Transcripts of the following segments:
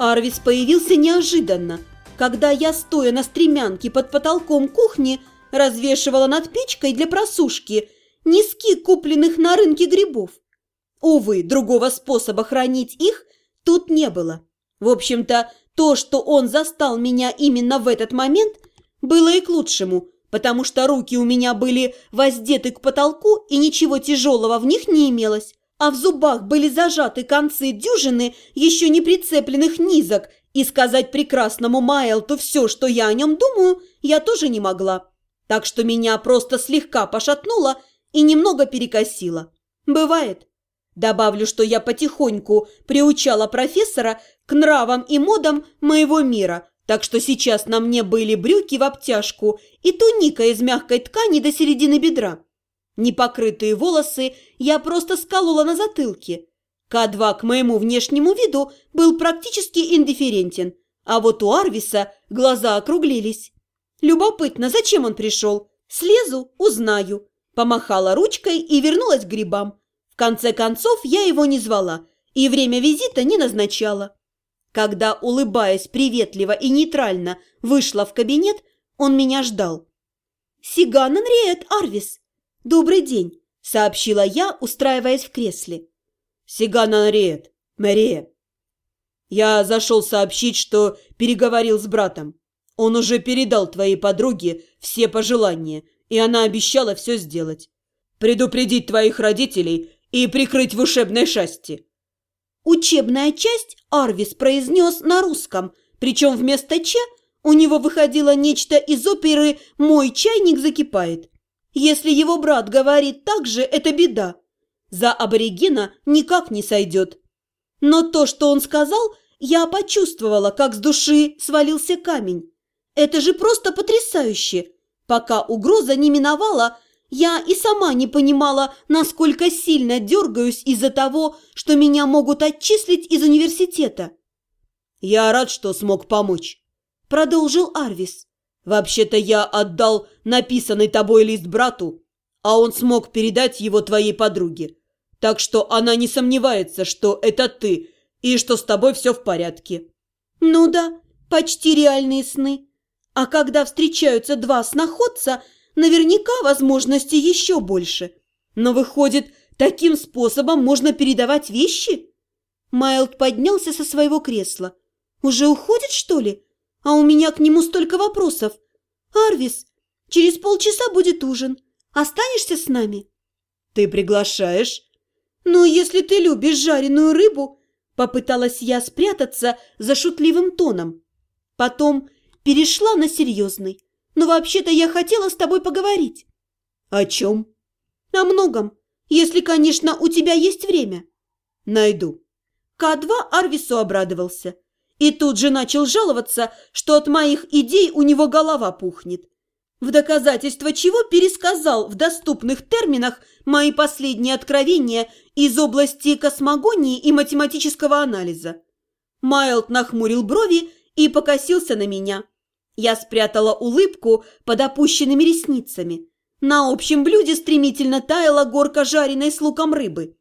Арвис появился неожиданно, когда я, стоя на стремянке под потолком кухни, развешивала над печкой для просушки низки купленных на рынке грибов. Увы, другого способа хранить их тут не было. В общем-то, то, что он застал меня именно в этот момент, было и к лучшему, потому что руки у меня были воздеты к потолку и ничего тяжелого в них не имелось, а в зубах были зажаты концы дюжины еще не прицепленных низок, и сказать прекрасному Майлту все, что я о нем думаю, я тоже не могла. Так что меня просто слегка пошатнуло и немного перекосило. Бывает. Добавлю, что я потихоньку приучала профессора к нравам и модам моего мира, так что сейчас на мне были брюки в обтяжку и туника из мягкой ткани до середины бедра. Непокрытые волосы я просто сколола на затылке. К2 к моему внешнему виду был практически индифферентен, а вот у Арвиса глаза округлились. Любопытно, зачем он пришел? Слезу, узнаю. Помахала ручкой и вернулась к грибам конце концов, я его не звала и время визита не назначала. Когда, улыбаясь приветливо и нейтрально, вышла в кабинет, он меня ждал. «Сиган Анриет Арвис! Добрый день!» – сообщила я, устраиваясь в кресле. «Сиган Анриет, Мария!» «Я зашел сообщить, что переговорил с братом. Он уже передал твоей подруге все пожелания, и она обещала все сделать. Предупредить твоих родителей и прикрыть в учебной части». Учебная часть Арвис произнес на русском, причем вместо «ч» у него выходило нечто из оперы «Мой чайник закипает». Если его брат говорит так же, это беда. За аборигена никак не сойдет. Но то, что он сказал, я почувствовала, как с души свалился камень. Это же просто потрясающе. Пока угроза не миновала, я и сама не понимала, насколько сильно дергаюсь из-за того, что меня могут отчислить из университета. «Я рад, что смог помочь», – продолжил Арвис. «Вообще-то я отдал написанный тобой лист брату, а он смог передать его твоей подруге. Так что она не сомневается, что это ты и что с тобой все в порядке». «Ну да, почти реальные сны. А когда встречаются два сноходца – Наверняка возможностей еще больше. Но выходит, таким способом можно передавать вещи? Майлд поднялся со своего кресла. Уже уходит, что ли? А у меня к нему столько вопросов. Арвис, через полчаса будет ужин. Останешься с нами? Ты приглашаешь? Ну, если ты любишь жареную рыбу, попыталась я спрятаться за шутливым тоном. Потом перешла на серьезный. Но вообще-то я хотела с тобой поговорить». «О чем?» «О многом, если, конечно, у тебя есть время». «Найду». К2 Арвису обрадовался. И тут же начал жаловаться, что от моих идей у него голова пухнет. В доказательство чего пересказал в доступных терминах мои последние откровения из области космогонии и математического анализа. Майлд нахмурил брови и покосился на меня. Я спрятала улыбку под опущенными ресницами. На общем блюде стремительно таяла горка жареной с луком рыбы.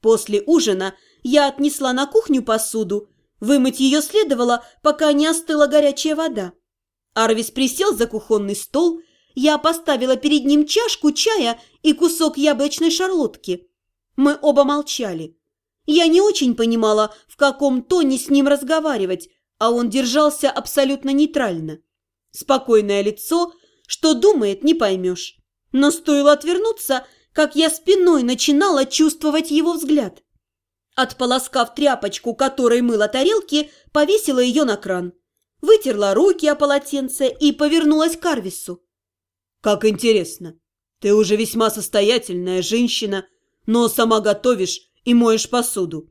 После ужина я отнесла на кухню посуду. Вымыть ее следовало, пока не остыла горячая вода. Арвис присел за кухонный стол. Я поставила перед ним чашку чая и кусок яблочной шарлотки. Мы оба молчали. Я не очень понимала, в каком тоне с ним разговаривать, а он держался абсолютно нейтрально. Спокойное лицо, что думает, не поймешь. Но стоило отвернуться, как я спиной начинала чувствовать его взгляд. Отполоскав тряпочку, которой мыла тарелки, повесила ее на кран. Вытерла руки о полотенце и повернулась к Арвису. «Как интересно. Ты уже весьма состоятельная женщина, но сама готовишь и моешь посуду».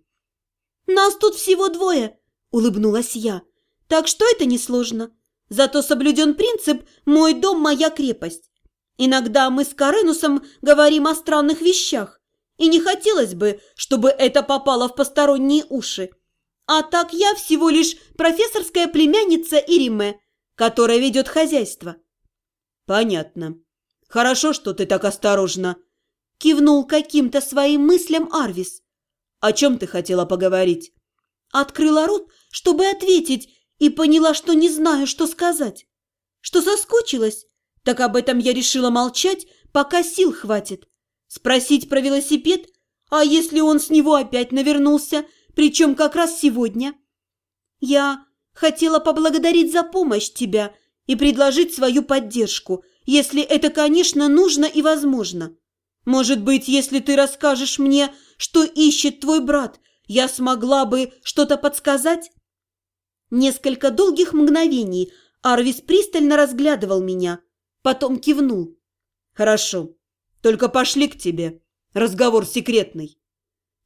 «Нас тут всего двое», – улыбнулась я. «Так что это несложно. Зато соблюден принцип «мой дом – моя крепость». Иногда мы с Каренусом говорим о странных вещах, и не хотелось бы, чтобы это попало в посторонние уши. А так я всего лишь профессорская племянница Ириме, которая ведет хозяйство. Понятно. Хорошо, что ты так осторожна. Кивнул каким-то своим мыслям Арвис. О чем ты хотела поговорить? Открыла рот, чтобы ответить, и поняла, что не знаю, что сказать. Что соскучилась? Так об этом я решила молчать, пока сил хватит. Спросить про велосипед? А если он с него опять навернулся, причем как раз сегодня? Я хотела поблагодарить за помощь тебя и предложить свою поддержку, если это, конечно, нужно и возможно. Может быть, если ты расскажешь мне, что ищет твой брат, я смогла бы что-то подсказать? Несколько долгих мгновений Арвис пристально разглядывал меня, потом кивнул. «Хорошо, только пошли к тебе. Разговор секретный».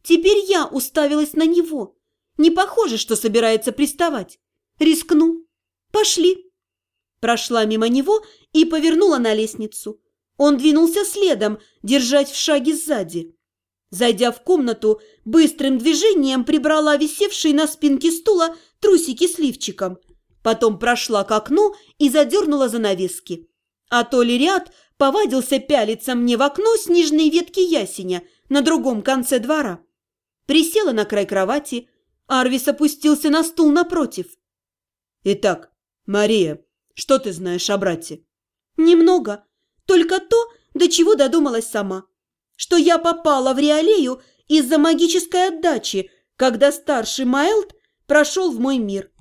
Теперь я уставилась на него. Не похоже, что собирается приставать. Рискну. Пошли. Прошла мимо него и повернула на лестницу. Он двинулся следом, держать в шаге сзади. Зайдя в комнату, быстрым движением прибрала висевшие на спинке стула трусики с лифчиком. Потом прошла к окну и задернула занавески. А то ли ряд повадился пялиться мне в окно с нижней ветки ясеня на другом конце двора. Присела на край кровати, Арвис опустился на стул напротив. «Итак, Мария, что ты знаешь о брате?» «Немного. Только то, до чего додумалась сама. Что я попала в Реалею из-за магической отдачи, когда старший Майлд прошел в мой мир.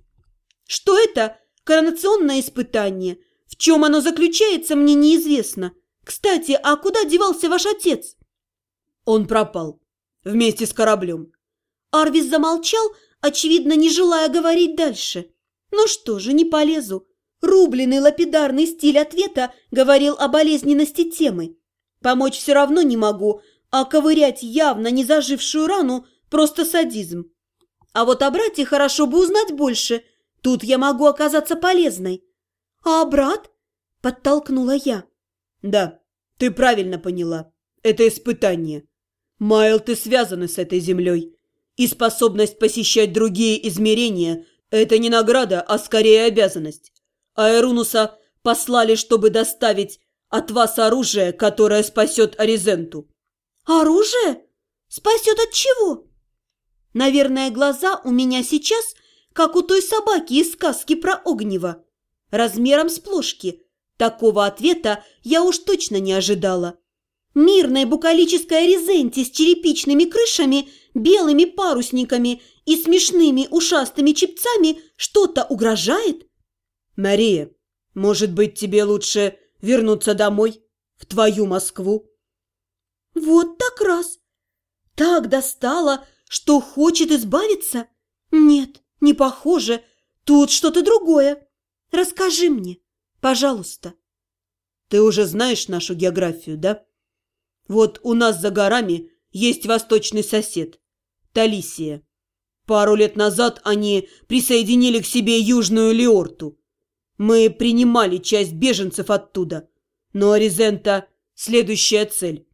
Что это коронационное испытание? Чем оно заключается, мне неизвестно. Кстати, а куда девался ваш отец?» «Он пропал. Вместе с кораблем». Арвис замолчал, очевидно, не желая говорить дальше. «Ну что же, не полезу. Рубленый лапидарный стиль ответа говорил о болезненности темы. Помочь все равно не могу, а ковырять явно не зажившую рану – просто садизм. А вот о брате хорошо бы узнать больше. Тут я могу оказаться полезной. А брат? Подтолкнула я. Да, ты правильно поняла. Это испытание. Майл, ты связаны с этой землей. И способность посещать другие измерения – это не награда, а скорее обязанность. Аэрунуса послали, чтобы доставить от вас оружие, которое спасет Аризенту». «Оружие? Спасет от чего?» Наверное, глаза у меня сейчас, как у той собаки из сказки про Огнева. Размером с плошки. Такого ответа я уж точно не ожидала. Мирная букалическая резенти с черепичными крышами, белыми парусниками и смешными ушастыми чепцами что-то угрожает? «Мария, может быть, тебе лучше вернуться домой, в твою Москву?» «Вот так раз! Так достала, что хочет избавиться? Нет, не похоже, тут что-то другое. Расскажи мне, пожалуйста». «Ты уже знаешь нашу географию, да? Вот у нас за горами есть восточный сосед – Талисия. Пару лет назад они присоединили к себе Южную Леорту. Мы принимали часть беженцев оттуда, но Аризента – следующая цель.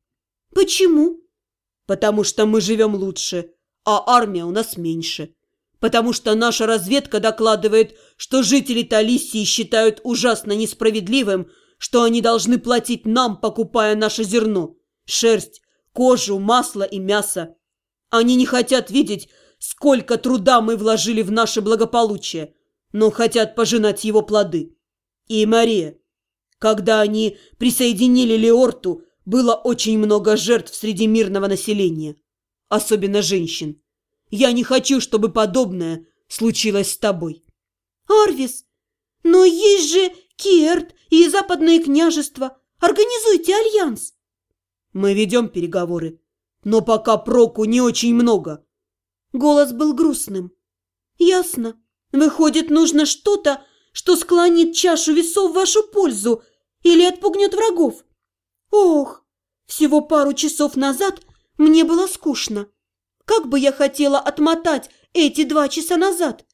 Почему? Потому что мы живем лучше, а армия у нас меньше. Потому что наша разведка докладывает, что жители Талисии считают ужасно несправедливым, что они должны платить нам, покупая наше зерно, шерсть, кожу, масло и мясо. Они не хотят видеть, сколько труда мы вложили в наше благополучие – но хотят пожинать его плоды. И Мария, когда они присоединили Леорту, было очень много жертв среди мирного населения, особенно женщин. Я не хочу, чтобы подобное случилось с тобой. Арвис, но есть же Киерт и Западное княжество. Организуйте альянс. Мы ведем переговоры, но пока проку не очень много. Голос был грустным. Ясно. Выходит, нужно что-то, что склонит чашу весов в вашу пользу или отпугнет врагов. Ох, всего пару часов назад мне было скучно. Как бы я хотела отмотать эти два часа назад.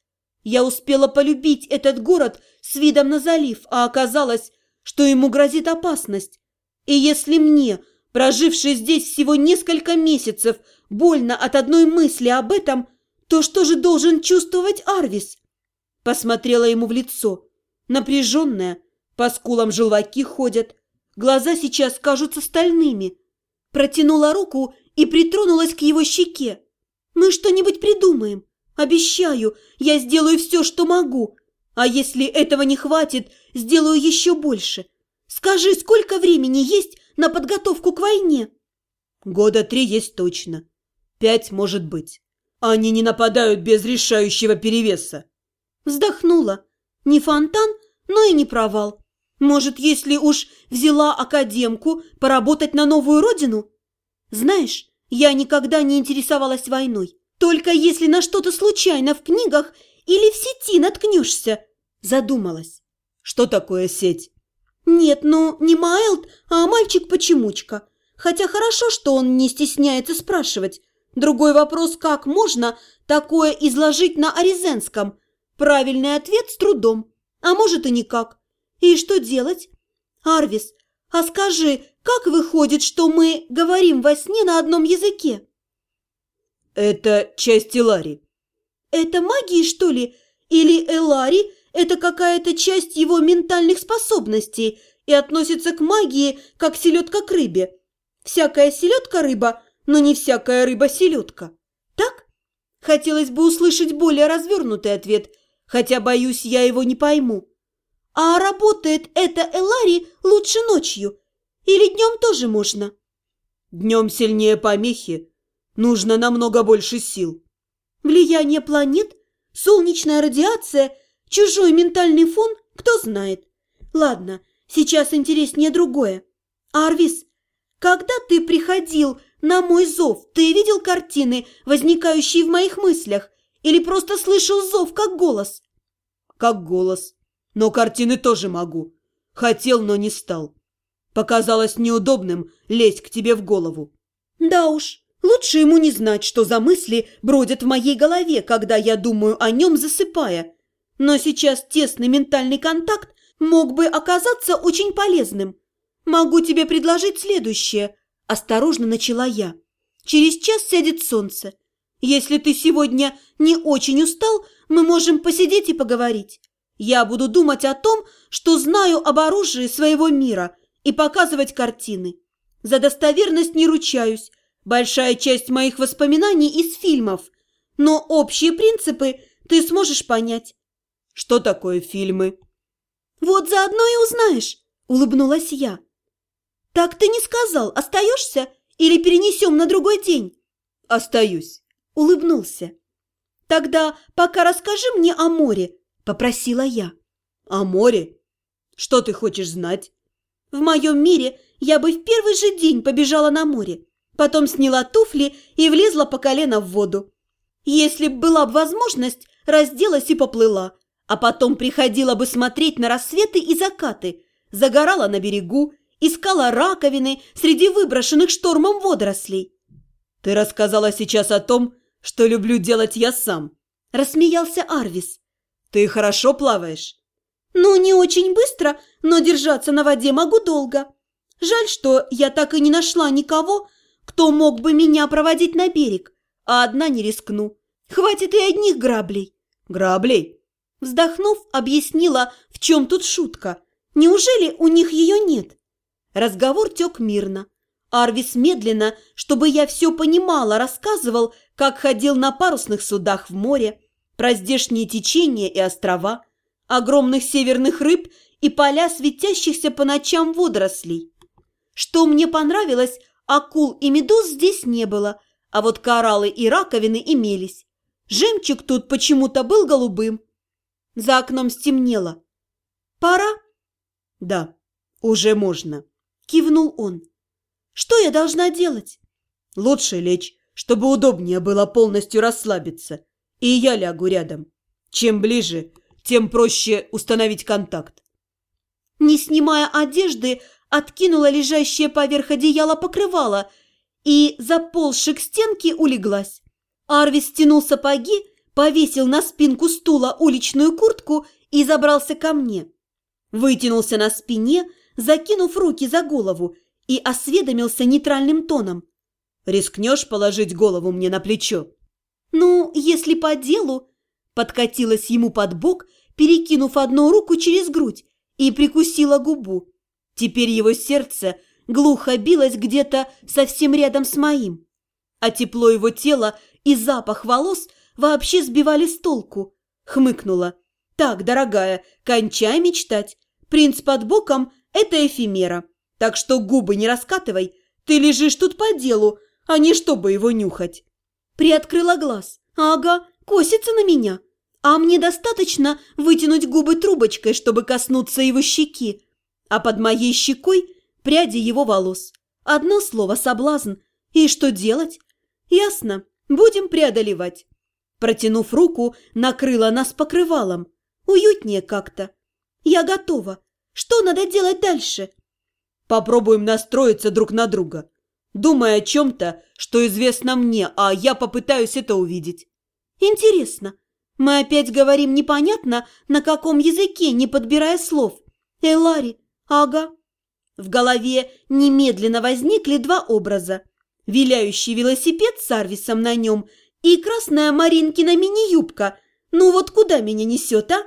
Я успела полюбить этот город с видом на залив, а оказалось, что ему грозит опасность. И если мне, прожившей здесь всего несколько месяцев, больно от одной мысли об этом, то что же должен чувствовать Арвис? Посмотрела ему в лицо. Напряженная, по скулам желваки ходят. Глаза сейчас кажутся стальными. Протянула руку и притронулась к его щеке. «Мы что-нибудь придумаем. Обещаю, я сделаю все, что могу. А если этого не хватит, сделаю еще больше. Скажи, сколько времени есть на подготовку к войне?» «Года три есть точно. Пять может быть. Они не нападают без решающего перевеса». Вздохнула. Не фонтан, но и не провал. Может, если уж взяла академку поработать на новую родину? Знаешь, я никогда не интересовалась войной. Только если на что-то случайно в книгах или в сети наткнешься. Задумалась. Что такое сеть? Нет, ну не Майлд, а мальчик-почемучка. Хотя хорошо, что он не стесняется спрашивать. Другой вопрос, как можно такое изложить на аризенском? Правильный ответ с трудом. А может и никак. И что делать? Арвис, а скажи, как выходит, что мы говорим во сне на одном языке? Это часть Элари. Это магии, что ли? Или Элари – это какая-то часть его ментальных способностей и относится к магии, как селедка к рыбе? Всякая селедка – рыба, но не всякая рыба – селедка. Так? Хотелось бы услышать более развернутый ответ, хотя, боюсь, я его не пойму. А работает это Элари лучше ночью? Или днем тоже можно? Днем сильнее помехи. Нужно намного больше сил. Влияние планет, солнечная радиация, чужой ментальный фон, кто знает. Ладно, сейчас интереснее другое. Арвис, когда ты приходил на мой зов, ты видел картины, возникающие в моих мыслях, или просто слышал зов как голос? Как голос. Но картины тоже могу. Хотел, но не стал. Показалось неудобным лезть к тебе в голову. Да уж, лучше ему не знать, что за мысли бродят в моей голове, когда я думаю о нем, засыпая. Но сейчас тесный ментальный контакт мог бы оказаться очень полезным. Могу тебе предложить следующее. Осторожно начала я. Через час сядет солнце. Если ты сегодня не очень устал, мы можем посидеть и поговорить. Я буду думать о том, что знаю об оружии своего мира и показывать картины. За достоверность не ручаюсь. Большая часть моих воспоминаний из фильмов. Но общие принципы ты сможешь понять. Что такое фильмы? Вот заодно и узнаешь, улыбнулась я. Так ты не сказал, остаешься или перенесем на другой день? Остаюсь, улыбнулся. Тогда пока расскажи мне о море, – попросила я. «О море? Что ты хочешь знать?» «В моем мире я бы в первый же день побежала на море, потом сняла туфли и влезла по колено в воду. Если б была бы возможность, разделась и поплыла, а потом приходила бы смотреть на рассветы и закаты, загорала на берегу, искала раковины среди выброшенных штормом водорослей». «Ты рассказала сейчас о том, что люблю делать я сам», – рассмеялся Арвис. Ты хорошо плаваешь? Ну, не очень быстро, но держаться на воде могу долго. Жаль, что я так и не нашла никого, кто мог бы меня проводить на берег, а одна не рискну. Хватит и одних граблей. Граблей? Вздохнув, объяснила, в чем тут шутка. Неужели у них ее нет? Разговор тек мирно. Арвис медленно, чтобы я все понимала, рассказывал, как ходил на парусных судах в море, про здешние течения и острова, огромных северных рыб и поля светящихся по ночам водорослей. Что мне понравилось, акул и медуз здесь не было, а вот кораллы и раковины имелись. Жемчуг тут почему-то был голубым. За окном стемнело. «Пора?» «Да, уже можно», – кивнул он. «Что я должна делать?» «Лучше лечь, чтобы удобнее было полностью расслабиться и я лягу рядом. Чем ближе, тем проще установить контакт. Не снимая одежды, откинула лежащее поверх одеяла покрывало и, заползши к стенке, улеглась. Арвис стянул сапоги, повесил на спинку стула уличную куртку и забрался ко мне. Вытянулся на спине, закинув руки за голову, и осведомился нейтральным тоном. «Рискнешь положить голову мне на плечо?» «Ну, если по делу...» Подкатилась ему под бок, перекинув одну руку через грудь и прикусила губу. Теперь его сердце глухо билось где-то совсем рядом с моим. А тепло его тела и запах волос вообще сбивали с толку. Хмыкнула. Так, дорогая, кончай мечтать. Принц под боком – это эфемера. Так что губы не раскатывай. Ты лежишь тут по делу, а не чтобы его нюхать. Приоткрыла глаз. Ага, косится на меня. А мне достаточно вытянуть губы трубочкой, чтобы коснуться его щеки. А под моей щекой пряди его волос. Одно слово – соблазн. И что делать? Ясно, будем преодолевать. Протянув руку, накрыла нас покрывалом. Уютнее как-то. Я готова. Что надо делать дальше? Попробуем настроиться друг на друга. Думая о чем-то, что известно мне, а я попытаюсь это увидеть. Интересно, мы опять говорим непонятно, на каком языке, не подбирая слов. Элари, ага. В голове немедленно возникли два образа. Виляющий велосипед с Арвисом на нем и красная Маринкина мини-юбка. Ну вот куда меня несет, а?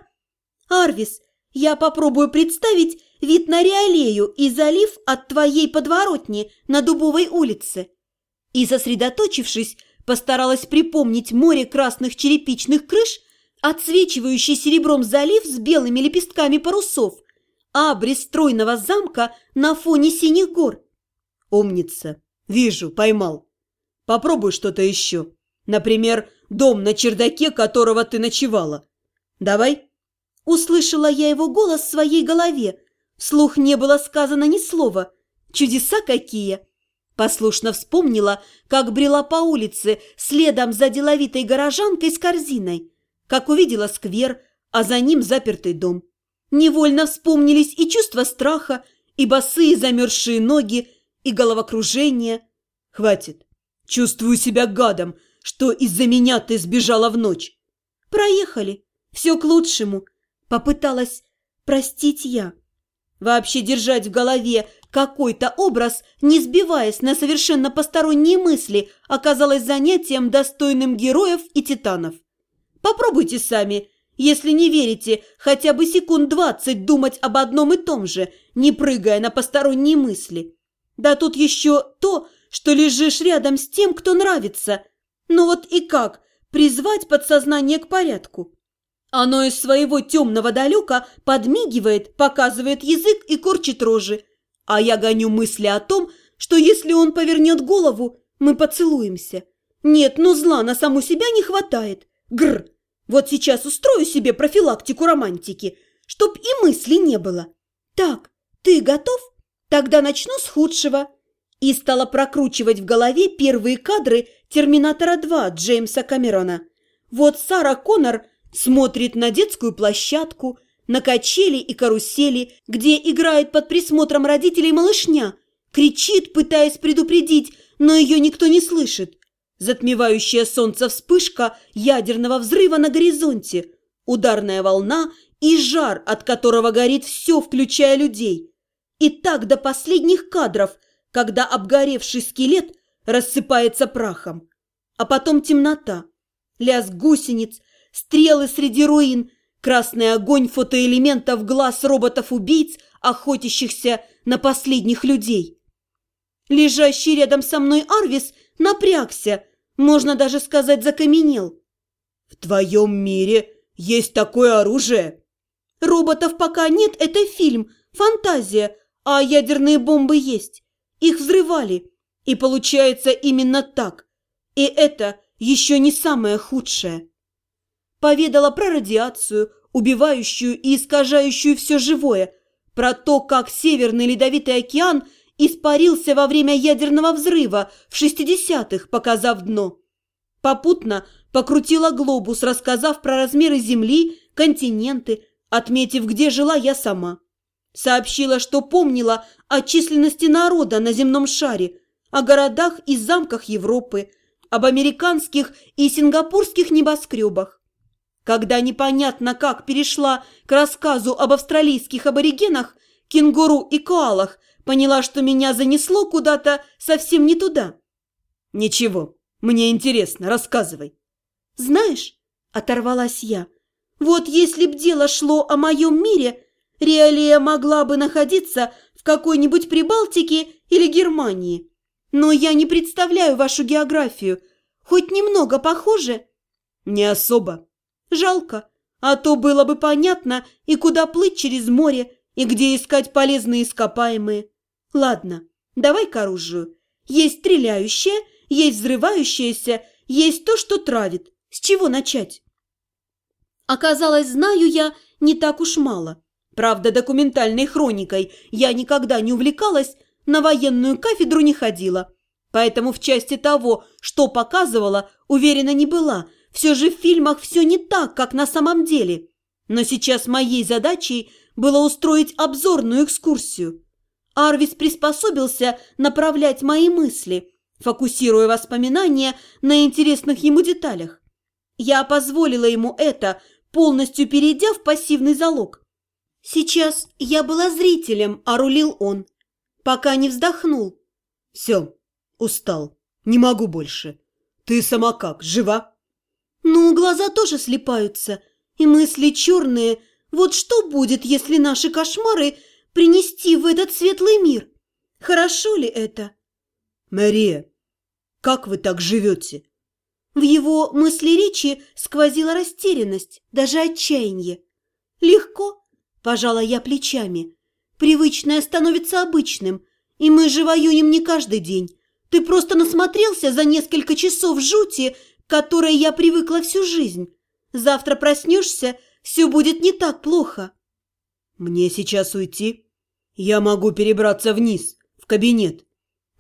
Арвис, я попробую представить вид на Реалею и залив от твоей подворотни на Дубовой улице. И, сосредоточившись, постаралась припомнить море красных черепичных крыш, отсвечивающий серебром залив с белыми лепестками парусов, абрис стройного замка на фоне синих гор. Умница. Вижу, поймал. Попробуй что-то еще. Например, дом на чердаке, которого ты ночевала. Давай. Услышала я его голос в своей голове. Слух не было сказано ни слова. Чудеса какие! Послушно вспомнила, как брела по улице следом за деловитой горожанкой с корзиной, как увидела сквер, а за ним запертый дом. Невольно вспомнились и чувства страха, и босые замерзшие ноги, и головокружение. Хватит. Чувствую себя гадом, что из-за меня ты сбежала в ночь. Проехали. Все к лучшему. Попыталась простить я. Вообще держать в голове какой-то образ, не сбиваясь на совершенно посторонние мысли, оказалось занятием, достойным героев и титанов. Попробуйте сами, если не верите, хотя бы секунд двадцать думать об одном и том же, не прыгая на посторонние мысли. Да тут еще то, что лежишь рядом с тем, кто нравится. Ну вот и как призвать подсознание к порядку? Оно из своего темного далека подмигивает, показывает язык и корчит рожи. А я гоню мысли о том, что если он повернет голову, мы поцелуемся. Нет, ну зла на саму себя не хватает. Гр. Вот сейчас устрою себе профилактику романтики, чтоб и мысли не было. Так, ты готов? Тогда начну с худшего. И стала прокручивать в голове первые кадры «Терминатора 2» Джеймса Камерона. Вот Сара Коннор – смотрит на детскую площадку, на качели и карусели, где играет под присмотром родителей малышня, кричит, пытаясь предупредить, но ее никто не слышит. Затмевающая солнце вспышка ядерного взрыва на горизонте, ударная волна и жар, от которого горит все, включая людей. И так до последних кадров, когда обгоревший скелет рассыпается прахом. А потом темнота, лязг гусениц, стрелы среди руин, красный огонь фотоэлементов глаз роботов-убийц, охотящихся на последних людей. Лежащий рядом со мной Арвис напрягся, можно даже сказать, закаменел. «В твоем мире есть такое оружие?» «Роботов пока нет, это фильм, фантазия, а ядерные бомбы есть. Их взрывали, и получается именно так. И это еще не самое худшее» поведала про радиацию, убивающую и искажающую все живое, про то, как Северный Ледовитый океан испарился во время ядерного взрыва в 60-х, показав дно. Попутно покрутила глобус, рассказав про размеры Земли, континенты, отметив, где жила я сама. Сообщила, что помнила о численности народа на земном шаре, о городах и замках Европы, об американских и сингапурских небоскребах. Когда непонятно как перешла к рассказу об австралийских аборигенах, кенгуру и коалах, поняла, что меня занесло куда-то совсем не туда. «Ничего, мне интересно, рассказывай». «Знаешь», — оторвалась я, — «вот если б дело шло о моем мире, Реалия могла бы находиться в какой-нибудь Прибалтике или Германии. Но я не представляю вашу географию. Хоть немного похоже?» Не особо. Жалко, а то было бы понятно, и куда плыть через море, и где искать полезные ископаемые. Ладно, давай к оружию. Есть стреляющее, есть взрывающееся, есть то, что травит. С чего начать? Оказалось, знаю я не так уж мало. Правда, документальной хроникой я никогда не увлекалась, на военную кафедру не ходила. Поэтому в части того, что показывала, уверена не была. Все же в фильмах все не так, как на самом деле. Но сейчас моей задачей было устроить обзорную экскурсию. Арвис приспособился направлять мои мысли, фокусируя воспоминания на интересных ему деталях. Я позволила ему это, полностью перейдя в пассивный залог. Сейчас я была зрителем, а рулил он, пока не вздохнул. «Все, устал, не могу больше. Ты сама как, жива?» «Ну, глаза тоже слепаются, и мысли черные. Вот что будет, если наши кошмары принести в этот светлый мир? Хорошо ли это?» «Мария, как вы так живете?» В его мысли-речи сквозила растерянность, даже отчаяние. «Легко», – пожала я плечами. «Привычное становится обычным, и мы же воюем не каждый день. Ты просто насмотрелся за несколько часов жути, к которой я привыкла всю жизнь. Завтра проснешься, все будет не так плохо». «Мне сейчас уйти? Я могу перебраться вниз, в кабинет».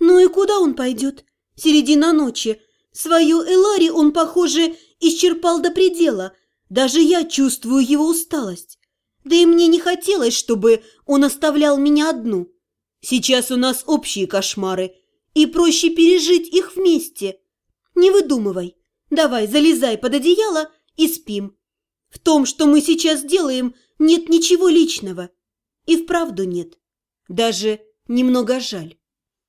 «Ну и куда он пойдет? Середина ночи». Свою Элари он, похоже, исчерпал до предела. Даже я чувствую его усталость. Да и мне не хотелось, чтобы он оставлял меня одну. Сейчас у нас общие кошмары, и проще пережить их вместе. Не выдумывай. Давай, залезай под одеяло и спим. В том, что мы сейчас делаем, нет ничего личного. И вправду нет. Даже немного жаль.